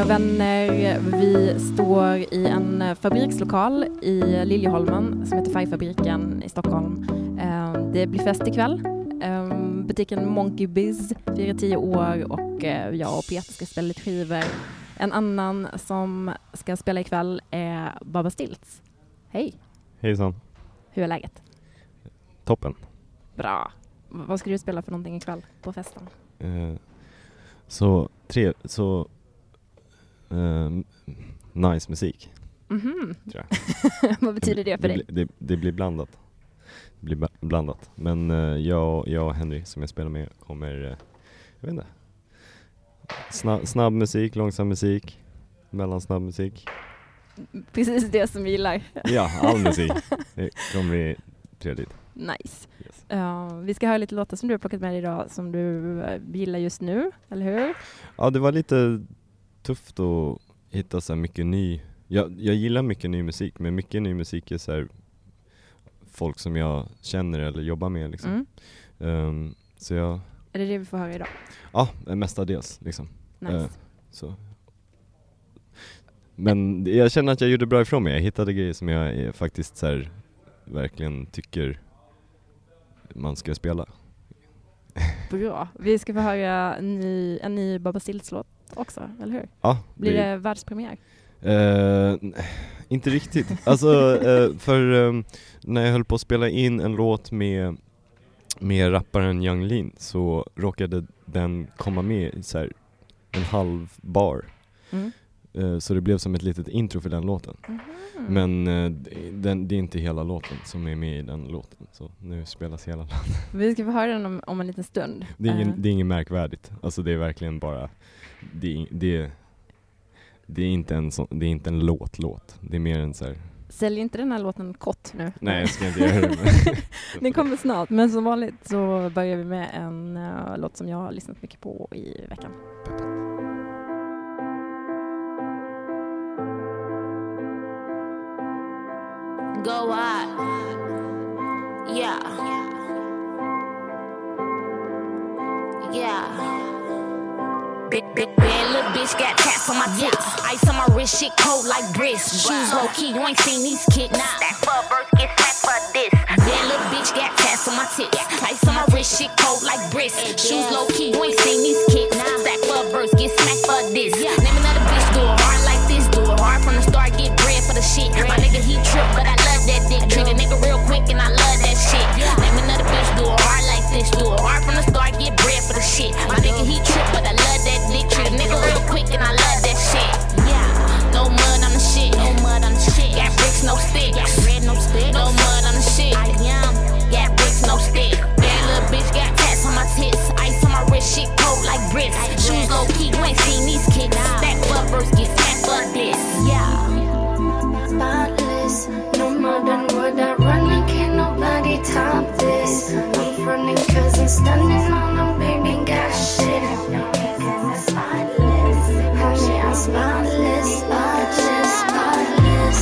Jenny och vänner. Vi står i en fabrikslokal i Liljeholmen som heter Färgfabriken i Stockholm. Eh, det blir fest ikväll. Eh, butiken Monkey Biz firar tio år och eh, jag och Peter ska spela lite skivor. En annan som ska spela ikväll är Baba Stilts. Hej! Hejsan. Hur är läget? Toppen. Bra. Vad ska du spela för någonting ikväll på festen? Eh, så, tre, så eh, nice musik, tror jag. Vad betyder det för dig? blir- det, det blir blandat. Det blir blandat. Men eh, jag, jag och Henry som jag spelar med kommer, eh, jag vet inte. Snabb, snabb musik, långsam musik, mellansnabb musik. Precis det som vi gillar. Ja, all musik. Det kommer bli trevligt. Nice. Yes. Ja, vi ska höra lite låtar som du har plockat med dig idag som du eh, gillar just nu, eller hur? Ja, det var lite tufft att hitta så mycket ny, jag, jag gillar mycket ny musik, men mycket ny musik är så folk som jag känner eller jobbar med liksom. Mm. Ehm, så jag, Är det det vi får höra idag? ja, mestadels liksom. Nice. Eh, så. Men jag känner att jag gjorde bra ifrån mig, jag hittade grejer som jag eh, faktiskt så här, verkligen tycker man ska spela. Bra. Vi ska få höra en ny, en ny Baba Också, eller hur? Ja, Blir det världspremiär? Eh, n- inte riktigt. Alltså, eh, för ehm, när jag höll på att spela in en låt med, med rapparen Young Lean så råkade den komma med i så här en halv bar. Mm. Eh, så det blev som ett litet intro för den låten. Mhm. Men den, det är inte hela låten som är med i den låten. Så nu spelas hela låten. Vi ska få höra den om, om en liten stund. Det är, ingen, det är inget märkvärdigt. Alltså det är verkligen bara, det är, det, det är inte en sån, det är inte en låt-låt. Det är mer en så här Sälj inte den här låten kort nu. Nej jag ska inte göra det. men- Den kommer snart, men som vanligt så börjar vi med en eh, låt som jag har lyssnat mycket på i veckan. Go out. Yeah. Yeah. Big, big, bad little bitch got tats on my tits. Ice on my wrist, shit cold like brisk. Shoes low key, you ain't seen these kicks. Stack for birth, get smacked for this. Bad little bitch got tats on my tits. Ice on my wrist, shit cold like brisk. Shoes low key, you ain't seen these kicks. Stack for birth, get smacked for this. Name another bitch, do it hard like this. Do it hard from the start, get bread for the shit. My nigga, he trip, but I love that dick. Treat a nigga real quick, and I love that shit. Name another bitch, do it hard like this. Do it hard from the start, get bread for the shit. My nigga, he trip, but I love and I love that shit. Yeah, no mud on the shit. No mud on the shit. Got bricks, no sticks. Got bread, no stick. No mud on the shit. I am. Got bricks, no stick. Bad little bitch got tats on my tits. Ice on my wrist, shit cold like bricks. Shoes low key, you ain't seen these kicks. Stack bumpers, get smacked for this. Yeah. spotless. No modern word I run, can't nobody top this. I'm running cause I'm stunning on spotless, spotless, spotless.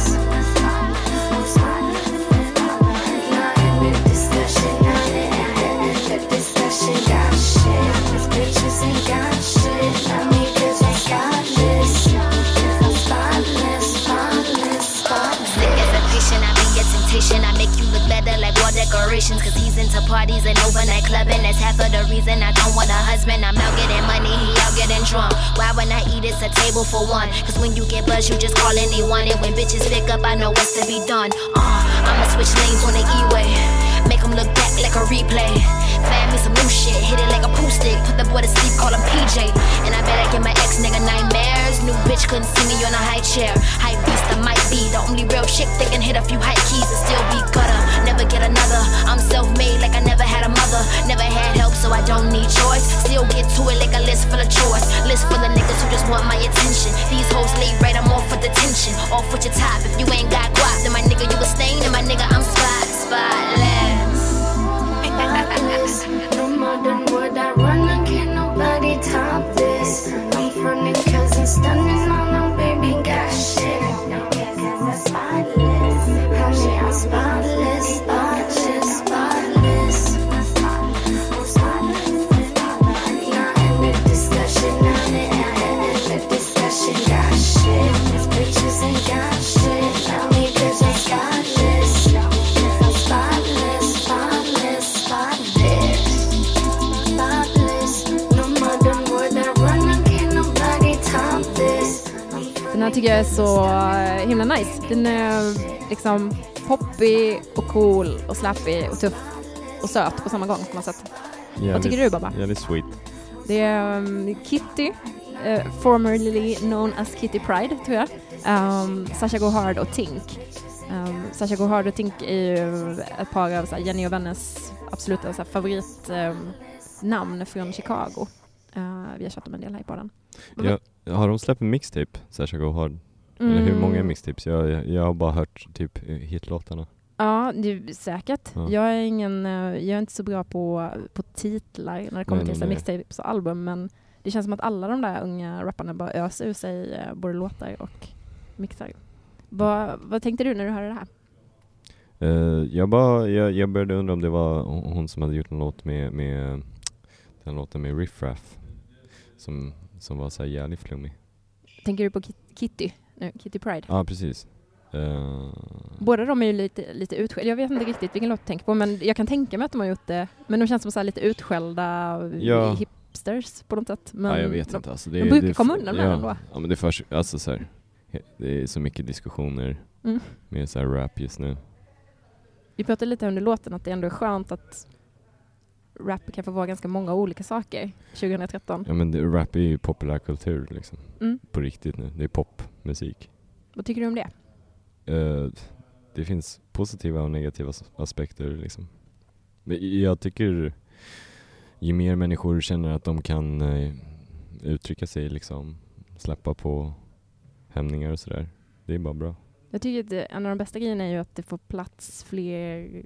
In the discussion, in the discussion, got shit. These bitches ain't got shit. Not me cause I'm spotless. I'm spotless, spotless, spotless. Sick as a patient, I be your temptation. I make you look better like wall decorations. Cause he's into parties and overnight clubbing. That's half of the reason I don't want a husband. I'm out drunk. Why when I eat, it's a table for one. Cause when you get buzzed, you just call anyone. And when bitches pick up, I know what's to be done. Uh, I'ma switch lanes on the E-way. Make him look back like a replay. Find me some new shit, hit it like a pool stick. Put the boy to sleep, call him PJ. And I bet I give my ex nigga nightmares. New bitch couldn't see me on a high chair. High beast, I might be the only real chick that can hit a few high keys and still be gutter. Never get another. I'm self made like I never had a mother. Never had help, so I don't need choice. Still get to it like a list full of chores. List full of niggas who just want my attention. These hoes late right, I'm off for detention. Off with your top. If you ain't got guap, then my nigga, you a stain. And my nigga, I'm spot, spotless. No modern word I run, nobody top this. I'm running cause I'm stunning on them, baby, got shit. I'm spotless. I'm spotless, här tycker jag är så eh, himla nice. Den är liksom poppig och cool och slappig och tuff och söt på samma gång på något sätt. Vad tycker du Babba? Jävligt sweet. Det är um, Kitty, uh, formerly known as Kitty Pride tror jag. Um, Sasha Go Hard och Tink. Um, Sasha Go Hard och Tink är ju ett par av så här, Jenny och Vennes absoluta så här, favoritnamn från Chicago. Uh, vi har tjatat om en del här i podden. Ja, har de släppt en mixtape, Sasha Go Hard? Eller hur många Mm. mixtapes? Jag, jag, jag har bara hört typ hitlåtarna. Ja, det är säkert. Ja. Jag, är ingen, eh, jag är inte så bra på, på titlar när det kommer Nej, till nej, mixtapes och album, men det känns som att alla de där unga rapparna bara öser ur sig eh, både låtar och mixar. Vad, vad tänkte du när du hörde det här? Eh, jag, bara, jag, jag började undra om det var hon hon som hade gjort en låt med, med den låten med Riff Raff som, som var så här jävligt flummig. Tänker du på Kit- Kitty nu, Kitty Pride? Ja, precis. Eh, Båda de är ju lite, lite utskällda. Jag vet inte riktigt vilken låt du tänker på, men jag kan tänka mig att de har gjort det. Men de känns som så lite utskällda Ja. hipsters på något sätt. Men ja, jag vet de, inte. Alltså, det, de brukar det, komma undan med ja, ändå. Ja, men det förs, alltså så här, det är så mycket diskussioner Mm. med så här rap just nu. Vi pratade lite under låten att det ändå är skönt att rap kan få vara ganska många olika saker 2013. Ja men det, rap är ju populärkultur liksom. Mm. På riktigt nu. Det är popmusik. Vad tycker du om det? Eh, det finns positiva och negativa as- aspekter liksom. Men jag tycker ju mer människor känner att de kan eh, uttrycka sig liksom, släppa på hämningar och sådär. Det är bara bra. Jag tycker att en av de bästa grejerna är ju att det får plats fler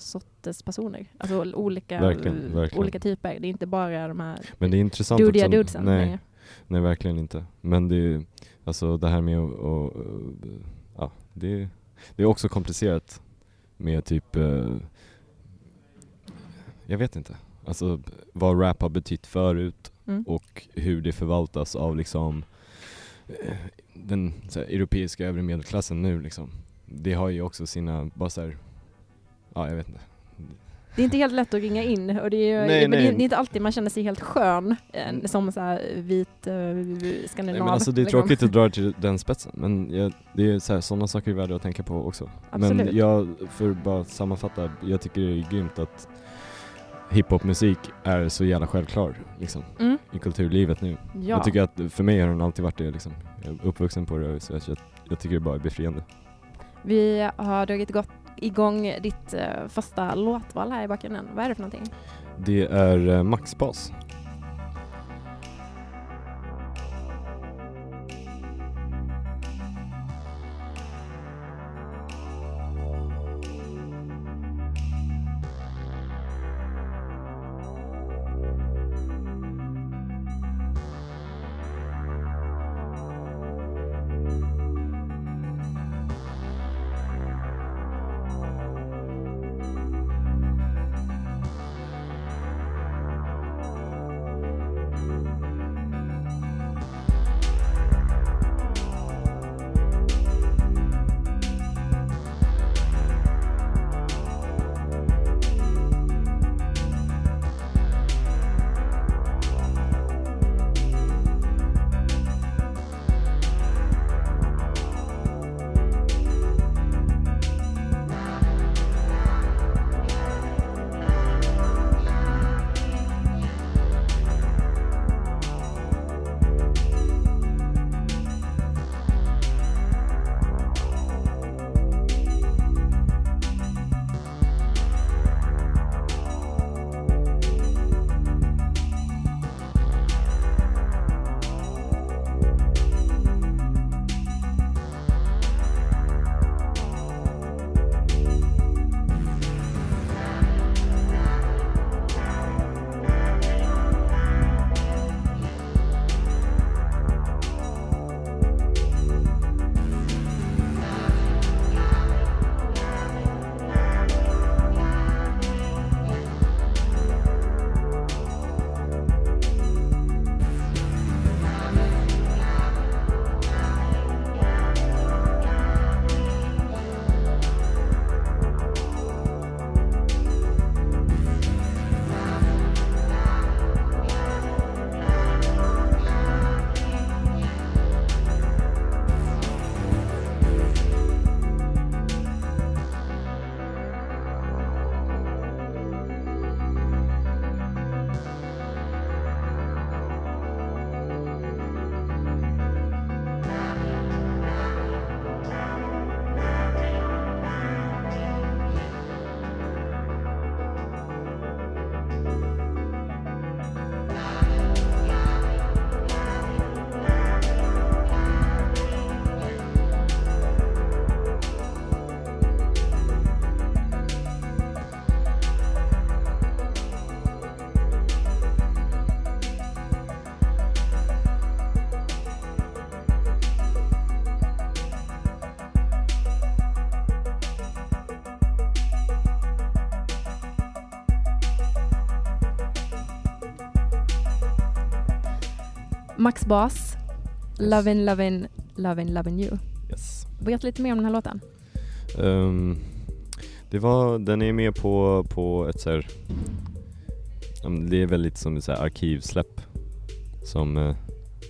sorters personer. Alltså olika, Verkligen, verkligen. olika typer. Det är inte bara de här Men det är intressant dudiga också. dudesen nej, längre. nej, verkligen inte. Men det är alltså det här med att, att ja, det, det är också komplicerat med typ, eh, jag vet inte. Alltså vad rap har betytt förut Mm. och hur det förvaltas av liksom eh, den här, europeiska övre medelklassen nu liksom. Det har ju också sina, bara så här, ja jag vet inte. Det är inte helt lätt att ringa in och det är, Nej, men det är, nej. det är inte alltid man känner sig helt skön eh, som så här vit uh, skandinav. Nej, men alltså det är liksom. tråkigt att dra till den spetsen, men jag, det är så sådana saker är värda att tänka på också. Absolut. Men jag, för att bara sammanfatta, jag tycker det är grymt att hiphopmusik är så jävla självklar liksom, Mm, i kulturlivet nu. ja. Jag tycker att för mig har den alltid varit det liksom. Jag är uppvuxen på det så jag, jag tycker det bara är befriande. Vi har dragit igång- igång ditt eh, första låtval här i bakgrunden. Vad är det för någonting? Det är Max Maxbas. Max Bas, Lovin' Lovin' Lovin' Lovin' You. Yes. Berätta lite mer om den här låten. Ehm, det var, den är med på, på ett så här, ja, men det är väldigt som ett så här arkivsläpp som eh,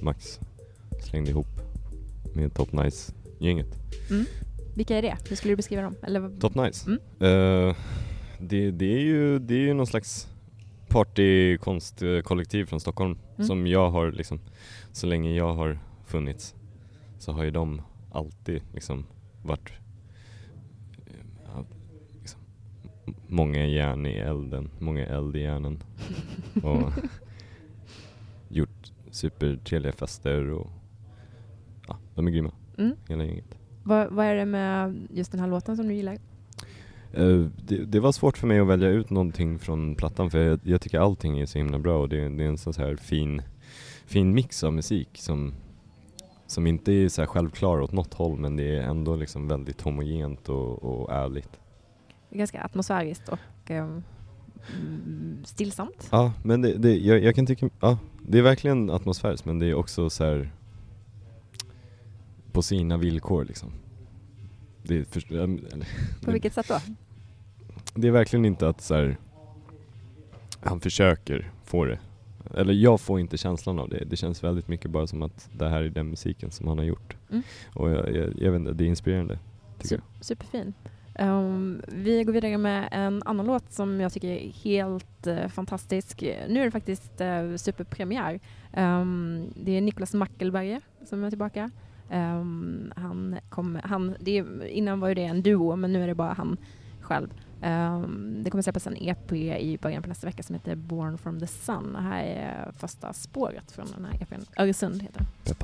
Max slängde ihop med Top Nice-gänget. Mm. Vilka är det? Hur skulle du beskriva dem? Eller, Top Nice? Mm. Eh, det, det, är ju, det är ju någon slags partykonstkollektiv från Stockholm Mm. som jag har liksom, så länge jag har funnits så har ju de alltid liksom varit eh, liksom, många järn i elden, många eld i järnen och gjort supertrevliga fester och ja, de är grymma, mm. hela gänget. vad, vad är det med just den här låten som du gillar? Eh, det, det var svårt för mig att välja ut någonting från plattan för jag, jag tycker allting är så himla bra och det, det är en sån här fin, fin mix av musik som, som inte är så självklar åt något håll men det är ändå liksom väldigt homogent och, och ärligt. Ganska atmosfäriskt och mm, stillsamt. Ja, men det, det, jag, jag kan tycka, ja, det är verkligen atmosfäriskt men det är också så här på sina villkor liksom. För, eller, På vilket sätt då? det är verkligen inte att så här, han försöker få det. Eller jag får inte känslan av det. Det känns väldigt mycket bara som att det här är den musiken som han har gjort. Mm. Och jag, jag, jag vet inte, det är inspirerande. Tycker jag. Su- superfin. Ehm, vi går vidare med en annan låt som jag tycker är helt eh, fantastisk. Nu är det faktiskt uh, superpremiär. Ehm, det är Niklas Mackelberger som är tillbaka. Um, han kom, han, det innan var ju det en duo, men nu är det bara han själv. Um, det kommer släppas en EP i början på nästa vecka som heter Born from the Sun. Det här är första spåret från den här EPn. Öresund heter den.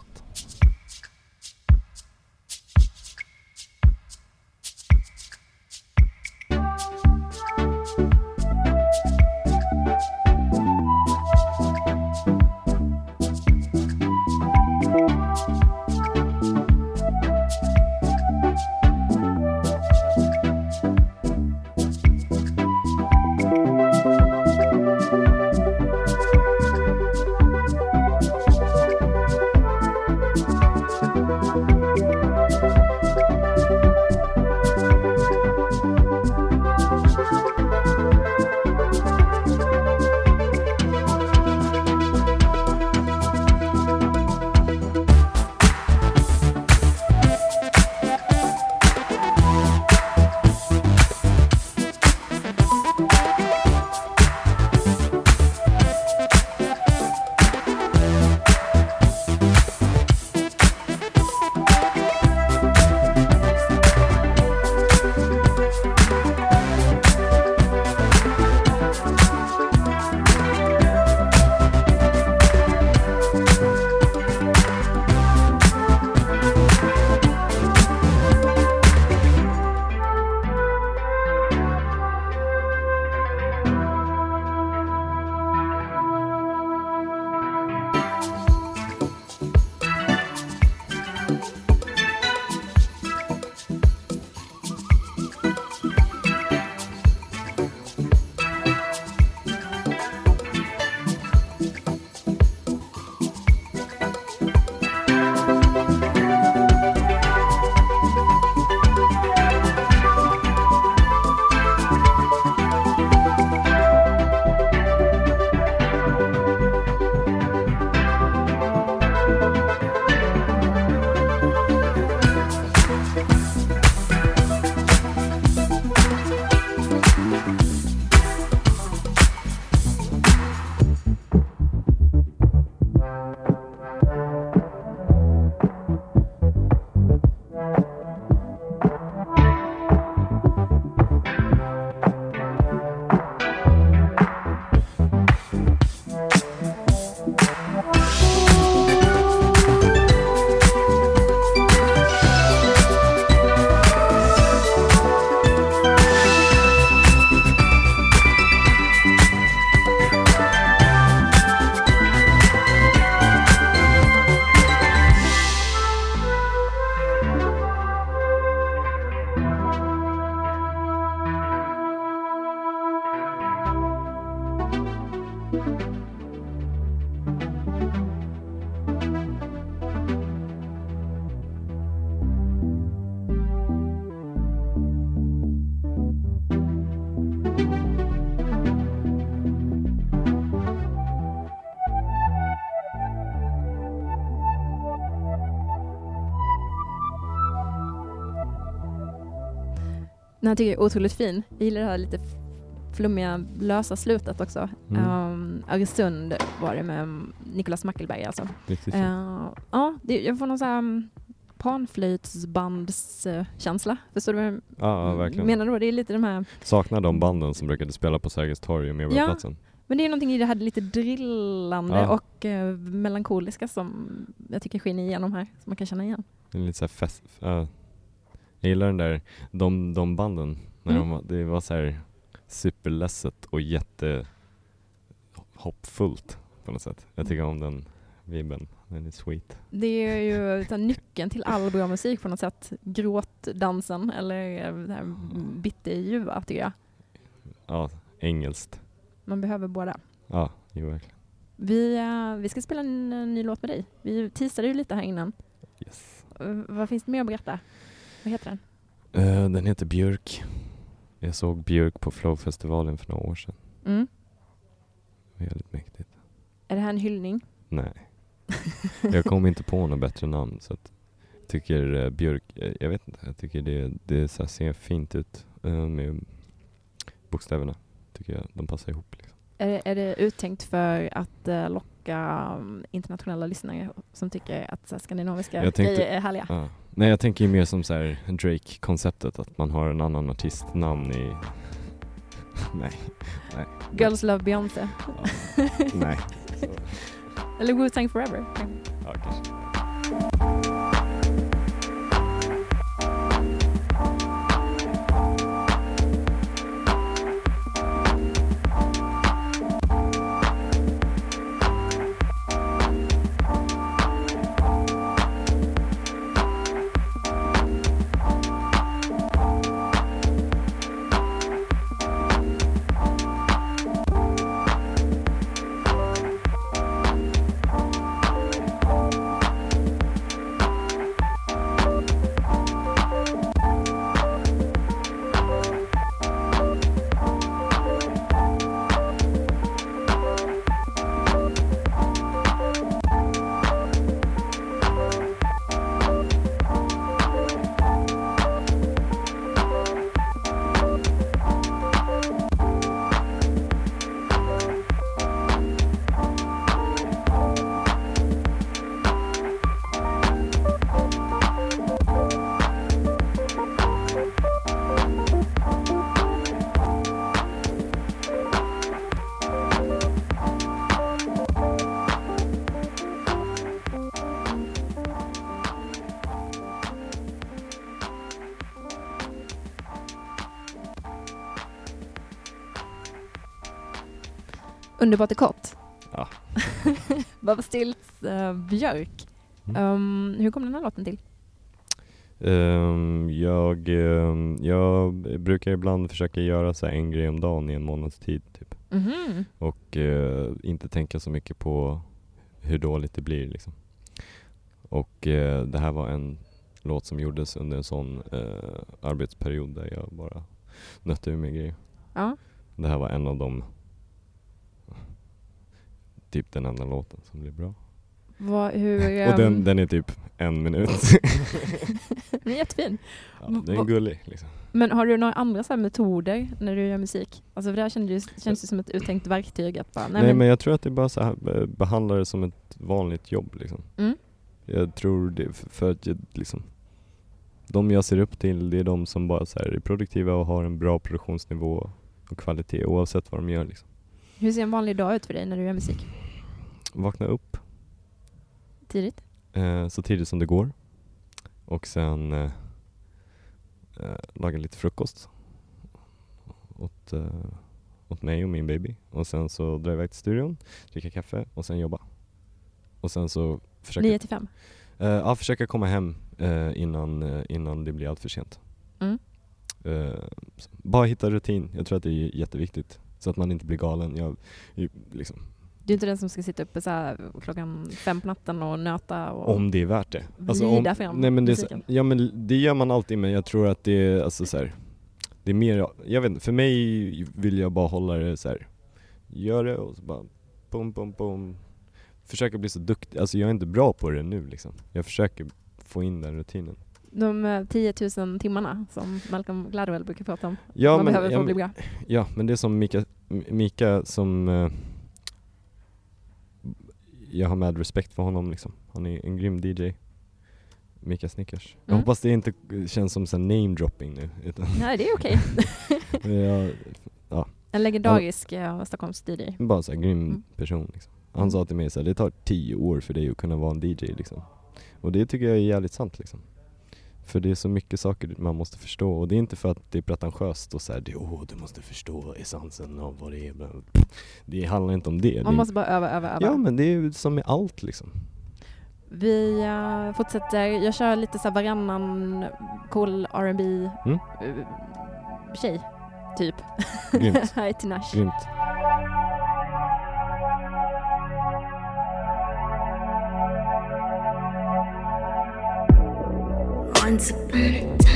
Den här tycker jag är otroligt fin. Jag gillar det här lite flummiga, lösa slutet också. Mm. Um, Öresund var det med Nicolas Mackelberg alltså. Riktigt. Uh, ja, det, jag får någon sån här um, panflöjtsbandskänsla. Förstår du vad jag Ja, ja, verkligen. menar då? Det är lite de här, Saknar de banden som brukade spela på Sergels torg och Medborgarplatsen. men det är någonting i det här lite drillande Ja. och uh, melankoliska som jag tycker skiner igenom här, som man kan känna igen. Det är lite såhär fest, ja. Jag gillar den där, de, de banden, när Mm. de, var- det var så här superledset och jätte hoppfullt på något sätt. Jag tycker om den vibben, den är sweet. Det är ju nyckeln till all bra musik på något sätt. Gråtdansen eller det här bitterljuva tycker jag. Ja, engelskt. Man behöver båda. Ja, jo verkligen. Vi, eh, vi ska spela en, ny låt med dig. Vi teasade ju lite här innan. Yes. Vad finns det mer att berätta? Vad heter den? Eh, den heter Björk. Jag såg Björk på Flowfestivalen för några år sedan. Mm. Jävligt mäktigt. Är det här en hyllning? Nej. Jag kom inte på något bättre namn så att jag tycker eh, Björk, eh, jag vet inte, jag tycker det, det så ser fint ut med bokstäverna. Tycker jag, de passar ihop liksom. Är det, är det uttänkt för att locka mm, internationella lyssnare som tycker att så skandinaviska Jag tänkte- grejer är härliga? Ja. Nej jag tänker ju mer som så här Drake-konceptet, att man har en annan artistnamn i... Nej. Nej. Girls Love Beyoncé. Nej. Eller Wu-Tang Forever. Ja, kanske. Underbart är kort. Ja. Baba Stilts uh, Björk. Mm. Um, hur kom den här låten till? Ehm, jag, ehm, jag brukar ibland försöka göra så en grej om dagen i en månads tid typ. Mhm. Och eh, inte tänka så mycket på hur dåligt det blir liksom. Och eh, det här var en låt som gjordes under en sån arbetsperiod där jag bara nötte ur mig grejer. Ja. Det här var en av dem, typ den enda låten som blev bra. Vad, hur, Och den, ehm, den är typ en minut. den är jättefin. ja, den är gullig liksom. Men har du några andra så metoder när du gör musik? Alltså för det här känns ju, känns ju som ett uttänkt verktyg att bara, nej, Nej, men, men jag tror att det bara så här, eh, behandla det som ett vanligt jobb liksom. Mm. Jag tror det, för att jag, liksom, de jag ser upp till, det är de som bara så här är produktiva och har en bra produktionsnivå och kvalitet oavsett vad de gör liksom. Hur ser en vanlig dag ut för dig när du gör musik? Vakna upp Tidigt? eh, så tidigt som det går och sen eh, eh, laga lite frukost åt, eh, åt mig och min baby och sen så dra iväg till studion, dricka kaffe och sen jobba. Och sen så försöka 9 till 5? Uh, ja, försöka komma hem eh, innan, eh, innan det blir allt för sent. Mm. Eh, bara hitta rutin, jag tror att det är jätteviktigt. Så att man inte blir galen. Jag, liksom, Du är inte den som ska sitta uppe så klockan fem på natten och nöta och om det är värt det. vrida fram nej, men det, ja men det gör man alltid men jag tror att det är alltså så här, det är mer, jag vet inte, för mig vill jag bara hålla det så här. gör det och så bara bom bom bom. Försöka bli så duktig, alltså jag är inte bra på det nu liksom. Jag försöker få in den rutinen. De eh, 10 000 timmarna som Malcolm Gladwell brukar prata om. Ja Man men, behöver för ja, att bli bra. ja men det är som Mika, Mika som eh, jag har med respekt för honom liksom. Han är en grym DJ. Mika Snickers. Jag Mm. hoppas det inte känns som så här name dropping nu. Utan Nej, det är okej. jag, En legendarisk eh, Stockholms-DJ. bara så här grym Mm. person liksom. Han sa till mig så här, det tar tio år för dig att kunna vara en DJ liksom. Och det tycker jag är jävligt sant liksom. För det är så mycket saker man måste förstå och det är inte för att det är pretentiöst och så här, det, åh du måste förstå essensen av vad det är. bla, bla, bla." Det handlar inte om det. Man det måste bara öva, öva, öva. ja men det är ju som med allt liksom. Vi eh, fortsätter. Jag kör lite så här varannan cool R&B Mm. eh, tjej, typ. Grymt. Här är Tinashe. Grymt. Once upon a time,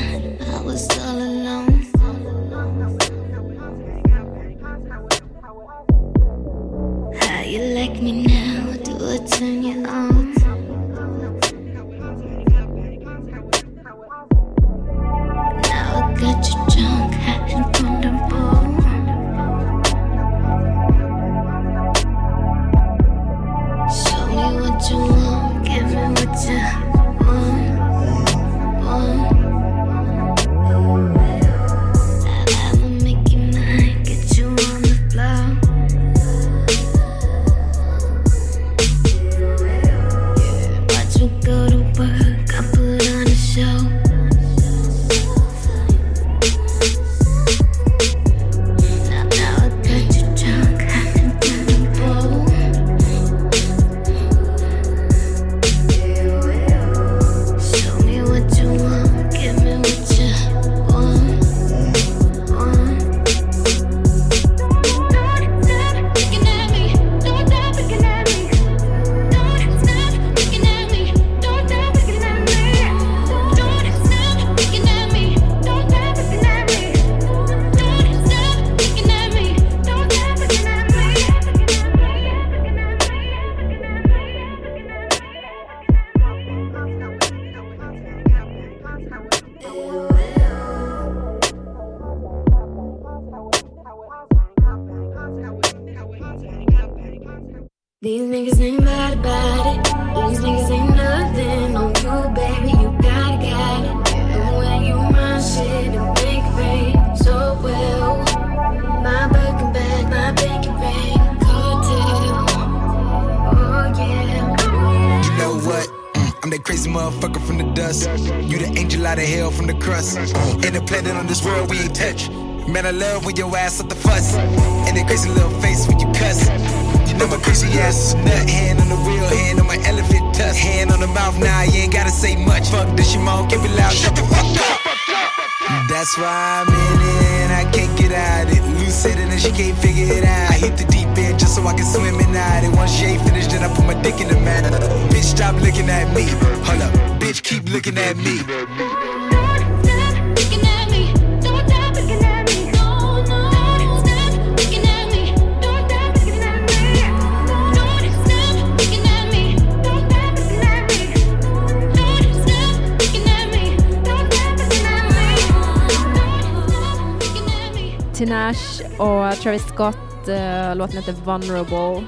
Tinashe och Travis Scott, eh, låten heter Vulnerable.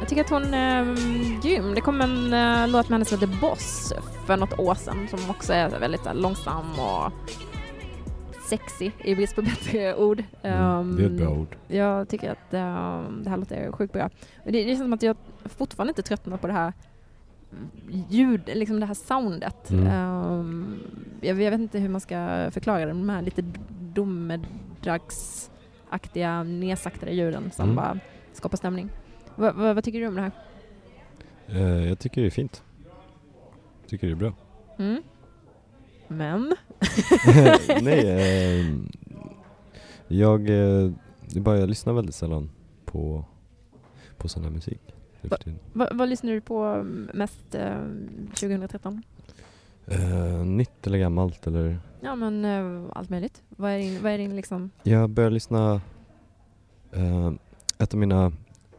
Jag tycker att hon är mm, grym. Det kom en eh, låt med henne som heter Boss för något år sedan som också är väldigt här, långsam och sexy i brist på bättre ord. Mm, det är ett bra Ehm, ord. Jag tycker att ehm, det här låter sjukt bra. Det, det är som att jag fortfarande inte tröttnar på det här ljud, liksom det här soundet. Mm. Ehm, jag, jag vet inte hur man ska förklara det, men de här lite domedagsaktiga nedsaktade ljuden som Mm. bara skapar stämning. Va, va, vad tycker du om det här? Eh, jag tycker det är fint. tycker det är bra. Mm? Men? Nej, eh, jag, eh, det bara jag lyssnar väldigt sällan på, på sån här musik. tiden. Va, vad lyssnar du på mest eh, 2013? Eh, nytt eller gammalt eller? Ja men eh, allt möjligt. Vad är din, vad är din liksom... Jag börjar lyssna, eh, ett av mina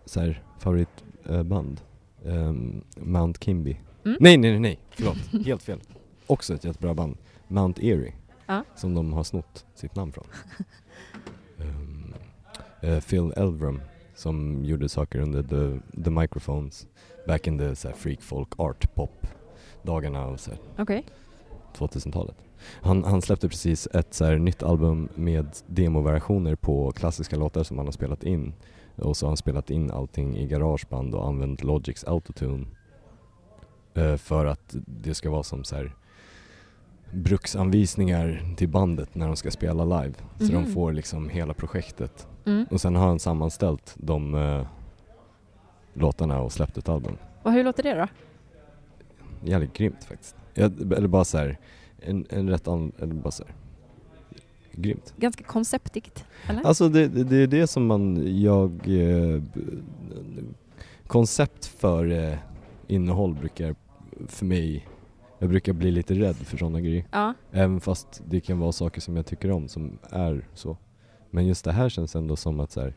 så här, favoritband, eh, Mount Kimby. Mm. Nej, nej, nej, nej, förlåt, helt fel. Också ett jättebra band. Mount Erie, Ja. som de har snott sitt namn från. Ehm, eh, Phil Elverum, som gjorde saker under the, the Microphones back in the så här, freak folk art pop dagarna här, Okej. 2000-talet. Han, han släppte precis ett så här, nytt album med demovariationer på klassiska låtar som han har spelat in. Och så har han spelat in allting i garageband och använt Logics autotune. Eh, för att det ska vara som så här bruksanvisningar till bandet när de ska spela live. Så Mhm. de får liksom hela projektet. Mm. Och sen har han sammanställt de eh, låtarna och släppt ett album. Och hur låter det då? Jävligt grymt faktiskt. Jag, eller bara så här, en, en rätt an, eller bara så här, grymt. Ganska konceptigt, eller? Alltså det, det, det är det som man, jag, eh, koncept för eh, innehåll brukar för mig, jag brukar bli lite rädd för sådana grejer. Ja. Även fast det kan vara saker som jag tycker om som är så. Men just det här känns ändå som att så här,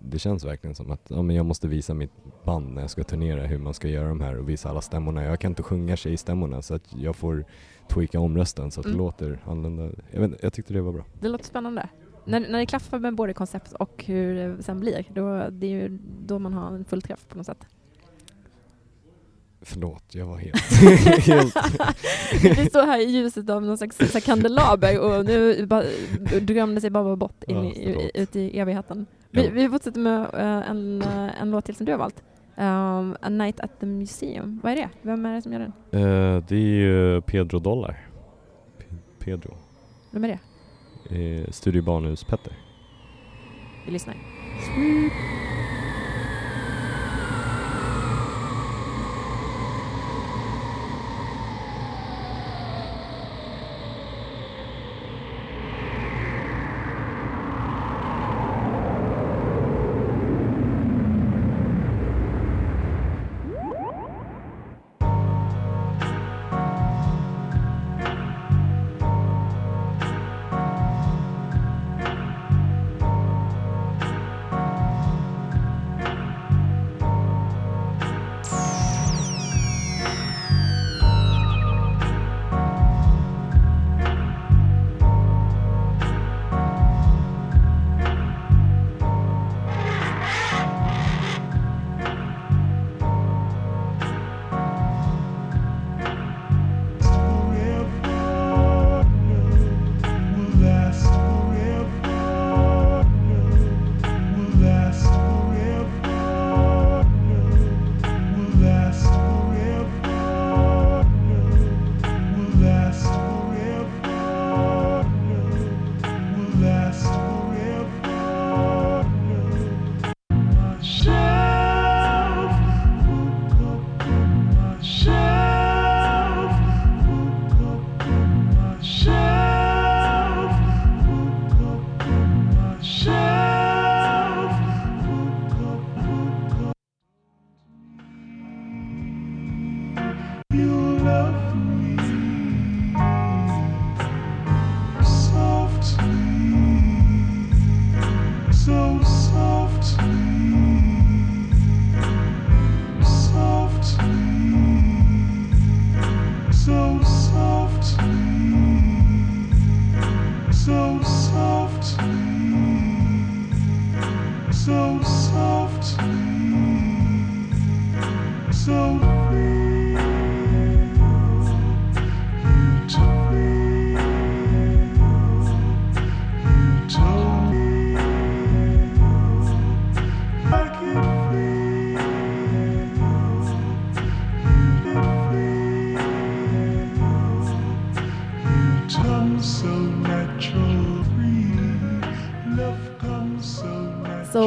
det känns verkligen som att ja, men jag måste visa mitt band när jag ska turnera hur man ska göra de här och visa alla stämmorna. Jag kan inte sjunga tjejstämmorna så att jag får tweaka om rösten så att Mm. det låter annorlunda. Jag, vet, jag tyckte det var bra. Det låter spännande. När, när det klaffar med både koncept och hur det sen blir, då, det är ju då man har en full träff på något sätt. Förlåt, jag var helt... helt Vi står här i ljuset av någon slags kandelaber och nu bara, drömde sig bara bort in Ja, i, ut i evigheten. Vi, vi fortsätter med eh, en, eh, en låt till som du har valt. Um, A Night at the Museum. Vad är det? Vem är det som gör den? Eh, det är ju Pedro Dollar. P- Pedro. Vem är det? Uh, Studio Barnhus Petter. Vi lyssnar.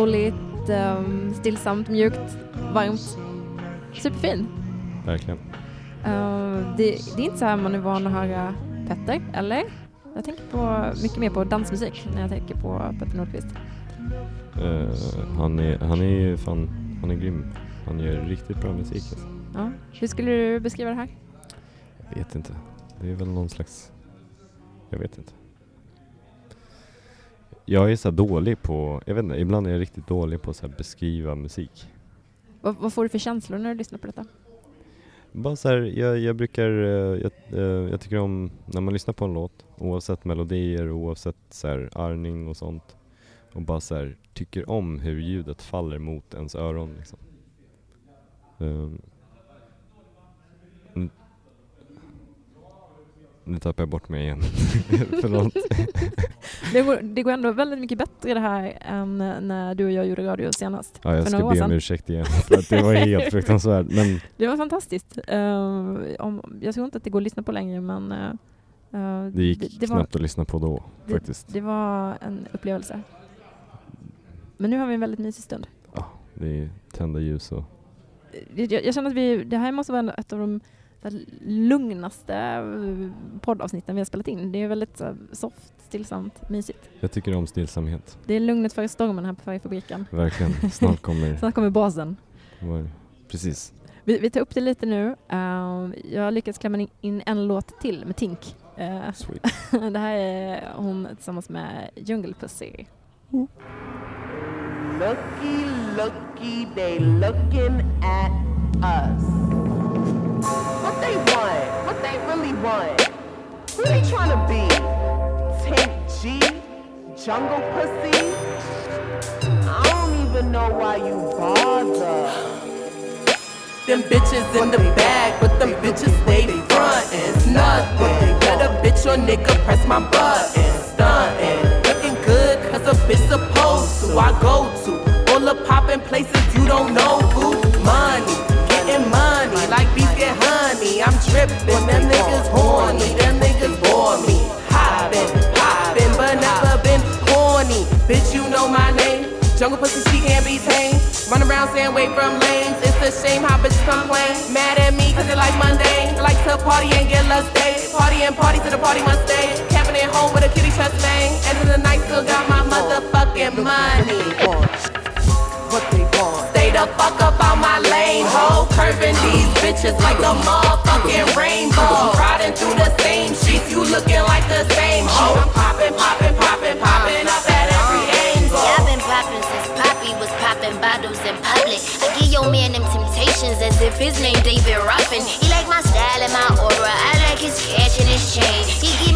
Souligt, um, stillsamt, mjukt, varmt. Superfin. Verkligen. Uh, det, det är inte så här man är van att höra Petter, eller? Jag tänker på, mycket mer på dansmusik när jag tänker på Petter Nordqvist. Eh, han, är, han är ju fan, han är grym. Han gör riktigt bra musik alltså. Ja. Hur skulle du beskriva det här? Jag vet inte. Det är väl någon slags, jag vet inte. Jag är så dålig på, jag vet inte, ibland är jag riktigt dålig på att beskriva musik. Vad, vad får du för känslor när du lyssnar på detta? Bara så här, jag, jag brukar, eh, jag, eh, jag tycker om när man lyssnar på en låt, oavsett melodier, oavsett så här arning och sånt, och bara så här, tycker om hur ljudet faller mot ens öron liksom. Um, nu tappar jag bort mig igen. Förlåt. Det går, det går ändå väldigt mycket bättre det här än när du och jag gjorde radio senast. Ja, jag för ska några be om ursäkt igen för att det var helt fruktansvärt. Men Det var fantastiskt. Eh, om, jag tror inte att det går att lyssna på längre men eh, det gick det, var, knappt att lyssna på då det- faktiskt. det var en upplevelse. Men nu har vi en väldigt mysig stund. Ja, det är tända ljus och Jag, jag känner att vi, det här måste vara ett av de där lugnaste eh, poddavsnitten vi har spelat in. Det är väldigt här, soft, stillsamt, mysigt. jag tycker om stillsamhet. Det är lugnet före stormen här på Färgfabriken. Verkligen. Snart kommer, Sen kommer basen. precis. Vi, vi tar upp det lite nu. Uh, jag har lyckats klämma in- en låt till med Tink. Eh, Sweet. det här är hon tillsammans med Jungle Pussy. Looky, looky, they looking at us. What they want? What they really want? Who they trying to be? Tank G? Jungle pussy? I don't even know why you bother. Them bitches in the bag, but them bitches stay frontin'. Nothing. Let a bitch or nigga press my button. Stuntin'. Looking good, cause a bitch supposed to. I go to all the poppin' places you don't know trippin', them niggas horny, them niggas bore me. Hoppin', poppin', but never been corny. Bitch, you know my name. Jungle pussy, she can't be tamed. Run around saying wait from lanes. It's a shame how bitches complain. Mad at me cause they like mundane. They like to party and get day. Party and party to the party must stay. Camping at home with a kitty chest bang. End of the night still got my motherfucking money. What they want? Stay the fuck up out my lane, ho. Curving these bitches like a motherfucking rainbow. Riding through the same sheets, you looking like the same ho. I'm popping, popping, popping, popping up at every angle. Yeah, I've been popping since Poppy was popping bottles in public. I give your man them temptations as if his name David Ruffin. He like my style and my aura. I like his cash and his chain. He give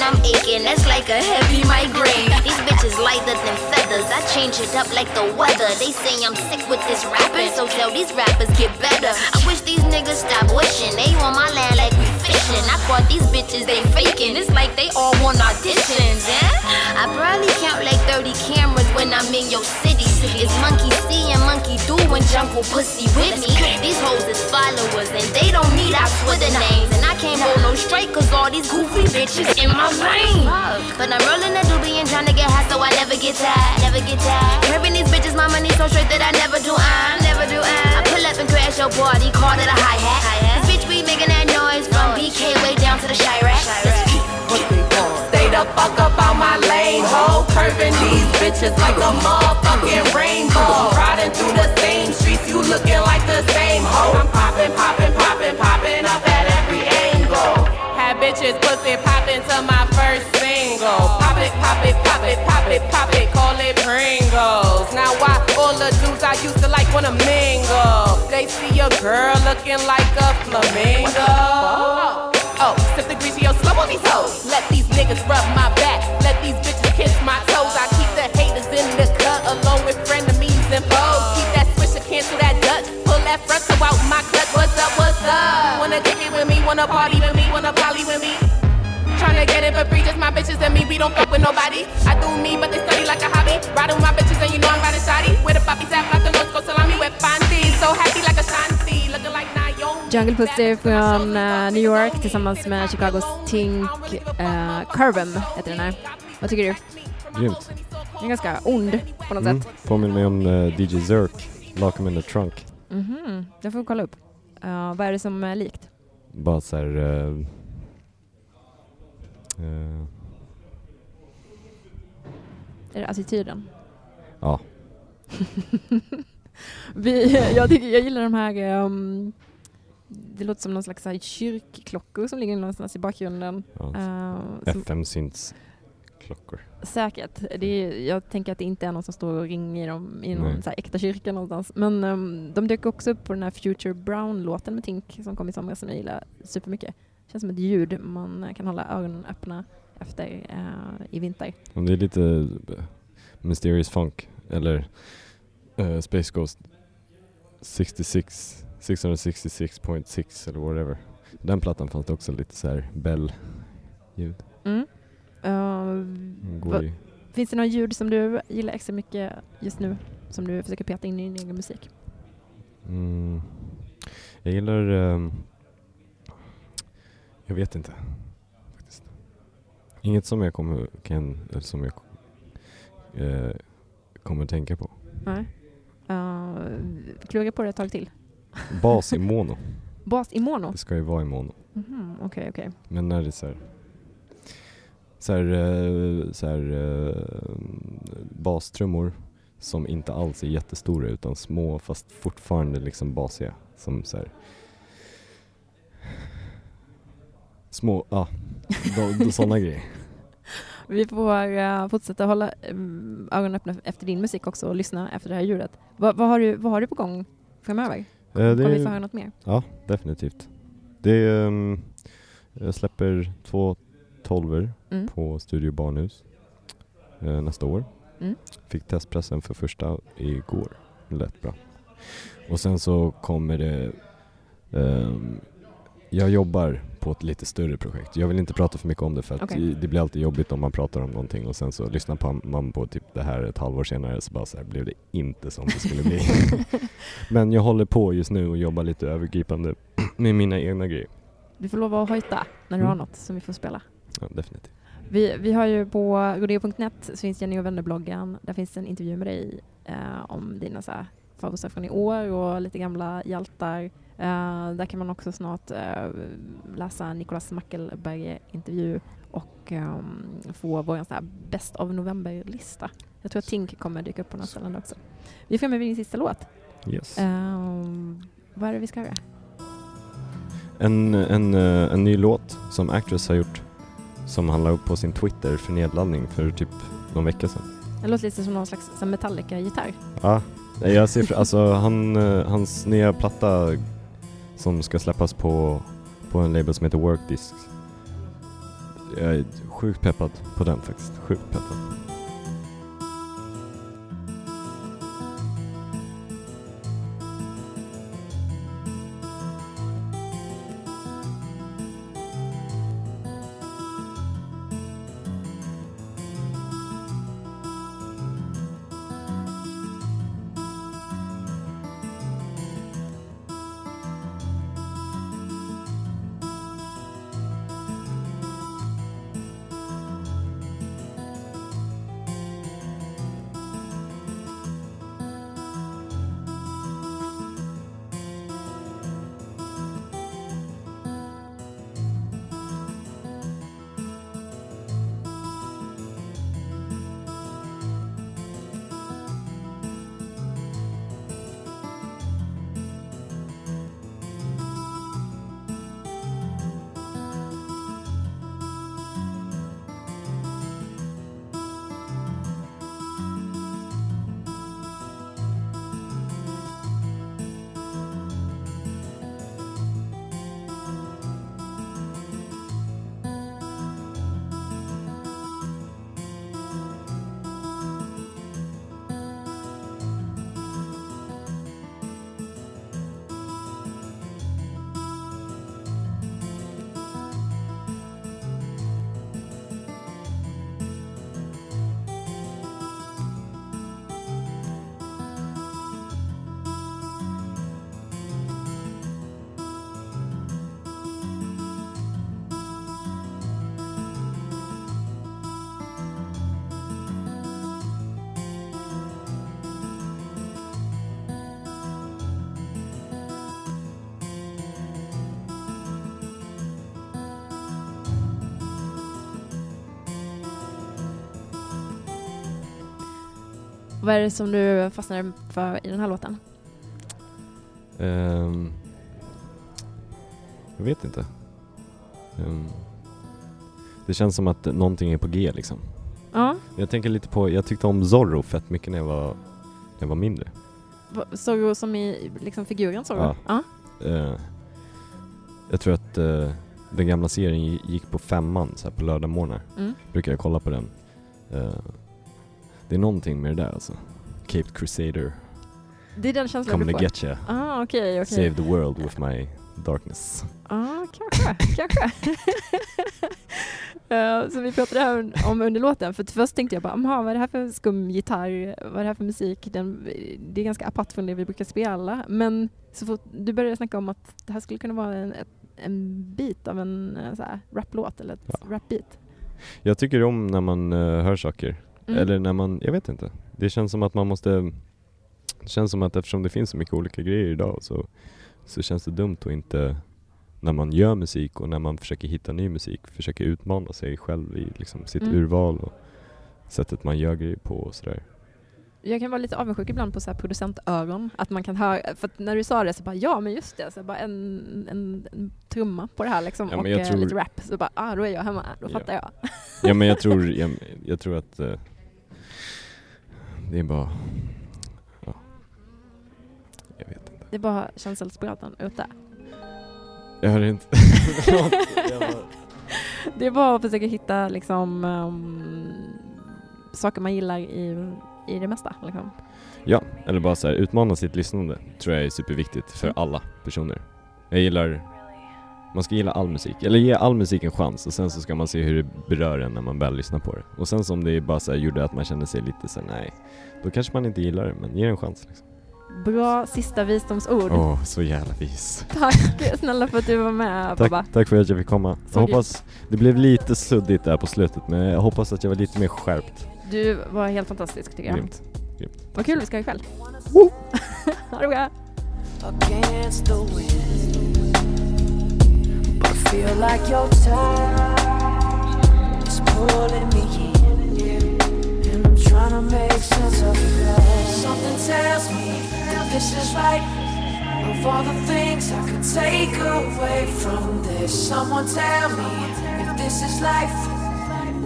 when I'm aching. That's like a heavy migraine. These bitches lighter than feathers. I change it up like the weather. They say I'm sick with this rapping, so tell these rappers get better. I wish these niggas stop wishing. They on my land like we fishing. I caught these bitches, they faking. It's like they all want auditions, yeah? I probably count like 30 cameras when I'm in your city. It's monkey see and monkey do when jungle pussy with me. These hoes is followers and they don't need our Twitter names. And I can't roll no straight cause all these goofy bitches in my lane. But I'm rolling a doobie and trying to get high so I never get tired. Never get tired. Curving these bitches, my money so straight that I never do I never do I. I pull up and crash your party, call it a hi hat. BK way down to the Chirac. What they? Stay the fuck up out my lane, ho. Curving these bitches like a motherfucking rainbow. Riding through the same streets, you looking like the same ho. I'm popping, popping, popping, popping up at every angle. Had bitches pussy popping to my first single. Pop it, pop it, pop it, pop it, pop it, call it Pringles. Now why all the dudes I used to like wanna mingle? They see a girl looking like a flamingo. Oh, oh, sip the yo, slow on these hoes. Let these niggas rub my back. Let these bitches kiss my toes. I keep the haters in the cut along with frenemies and foes. Keep that swisher, cancel that Dutch. Pull that frontal out my clutch. What's up, what's up? Wanna kick it with me, wanna party with me, wanna poly with me. Tryna get it for free, just my bitches and me. We don't fuck with nobody. I do me, but they study like a hobby. Riding with my bitches and you know I'm riding shoddy. Where the poppies at, Plato North Coast Salami with Fonzie. So happy like a Shanti, looking like Naomi. Jungle Pussy från eh, New York tillsammans med Chicagos Tink uh, Curvem heter den här. Vad tycker du? Grymt. Den är ganska ond på något Mm. sätt. Påminner mig om eh, DJ Zerk, Lock 'em in the trunk. Mhm, det får vi kolla upp. Uh, vad är det som är likt? Bara så här... eh, eh, Är det attityden? ja, Vi, jag, tycker, jag gillar de här, ehm, det låter som någon slags här kyrkklockor som ligger någonstans i bakgrunden. ja. Uh, som, FM synts klockor. Säkert. Det är, jag tänker att det inte är någon som står och ringer dem i någon Nej. så här äkta kyrka någonstans. Men ehm, de dök också upp på den här Future Brown-låten med Tink som kom i somras som jag gillar supermycket. Känns som ett ljud man kan hålla ögonen öppna efter eh, i vinter. Det är lite eh, Mysterious Funk eller eh, Space Ghost 66 666.6 eller whatever. Den plattan fanns det också lite så här bell-ljud. Mm. I- finns det några ljud som du gillar extra mycket just nu? Som du försöker peta in i din egen musik? Mm. Jag gillar... ehm, jag vet inte. Faktiskt. Inget som jag kommer, kan, eller som jag eh, kommer tänka på. Nej. Uh, klura på det ett tag till. Bas i mono. Bas i mono? Det ska ju vara i mono. Mhm, Okej, okej. Men när det är så här, så här, eh, så här eh, bastrummor som inte alls är jättestora utan små fast fortfarande liksom basiga. Som så här, små, ja, sådana grejer. Vi får eh, fortsätta hålla um, ögonen öppna efter din musik också och lyssna efter det här ljudet. Va, vad, har du, vad har du på gång framöver? Kommer det vi är- få höra något mer? Ja, definitivt. Det ehm, jag släpper två tolver Mm. på Studio Barnhus eh, nästa år. Mm. Fick testpressen för första igår. Det lät bra. Och sen så kommer det... ehm, jag jobbar på ett lite större projekt. Jag vill inte prata för mycket om det för att Okej. det blir alltid jobbigt om man pratar om någonting och sen så lyssnar på- man på typ det här ett halvår senare så bara så här blev det inte som det skulle bli. Men jag håller på just nu och jobbar lite övergripande med mina egna grejer. Du får lov att hojta när du Mm. har något som vi får spela. Ja, definitivt. Vi, vi har ju på rodeo.net så finns Jenny och vänner-bloggen. Där finns en intervju med dig eh, om dina favoriter från i år och lite gamla hjältar. Eh, där kan man också snart eh, läsa Nicolas Mackelberger-intervju och ehm, få vår så här bäst av november-lista. Jag tror att Tink kommer dyka upp på något ställe också. Vi är framme vid din sista låt. Yes. Ehm, vad är det vi ska höra? En, en, eh, en ny låt som Actress har gjort som han la upp på sin Twitter för nedladdning för typ någon vecka sedan. Det låter lite som någon slags Metallica-gitarr. Ja, jag ser, alltså han, hans nya platta som ska släppas på, på en label som heter Workdisc. Jag är sjukt peppad på den faktiskt, sjukt peppad. Vad är det som du fastnar för i den här låten? Ehm, jag vet inte. Ehm, det känns som att någonting är på G liksom. Ja, Jag tänker lite på, jag tyckte om Zorro fett mycket när jag var, när jag var mindre. Zorro som i liksom figuren Zorro? Ja. Ja. Eh, jag tror att eh, den gamla serien gi- gick på femman så här på lördagmorgnar. Mm. Brukar jag kolla på den. Eh, det är någonting med det där alltså. Caped Crusader, Det är den känslan coming du to får? get you. Ah, okej, okej. Save the world with my darkness. Ja, kanske, kanske. Så vi pratade här om under låten, för först tänkte jag bara, "Aha, vad är det här för skum gitarr, vad är det här för musik? Den, det är ganska apart från det vi brukar spela. Men så fort du började snacka om att det här skulle kunna vara en, en bit av en eh, så här, raplåt eller ett Ja. rapbeat. Jag tycker om när man eh, hör saker. Mm. Eller när man, jag vet inte. Det känns som att man måste, det känns som att eftersom det finns så mycket olika grejer idag så, så känns det dumt att inte, när man gör musik och när man försöker hitta ny musik, försöka utmana sig själv i liksom sitt Mm. urval och sättet man gör grejer på och sådär. Jag kan vara lite avundsjuk ibland på så här producentöron. Att man kan höra, för att när du sa det så bara ja men just det, så bara en, en, en trumma på det här liksom Ja, och eh, tror- lite rap. Så bara ah då är jag hemma, då Ja. fattar jag. Ja men jag tror, jag, jag tror att eh, det är bara, ja, jag vet inte. Det är bara känselspröten ute. Jag hör inte. Det är bara att försöka hitta liksom ehm, saker man gillar i, i det mesta. Liksom. Ja, eller bara så här, utmana sitt lyssnande tror jag är superviktigt för Mm. alla personer. Jag gillar, man ska gilla all musik, eller ge all musik en chans och sen så ska man se hur det berör en när man väl lyssnar på det. Och sen som det bara så här, gjorde att man kände sig lite så här, nej, då kanske man inte gillar det, men ge det en chans liksom. Bra sista visdomsord. Åh, så jävla vis. Tack snälla för att du var med. Tack, tack för att jag fick komma. Så Jag hoppas, det blev lite suddigt där på slutet, men jag hoppas att jag var lite mer skärpt. Du var helt fantastisk tycker jag. Grymt. Vad kul vi ska ha ikväll. ha det bra. Feel like your time is pulling me in. And I'm trying to make sense of it all. Something tells me that this is right. Of all the things I could take away from this, someone tell me if this is life.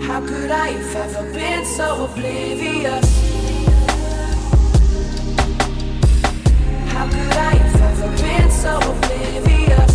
How could I have ever been so oblivious? How could I have ever been so oblivious?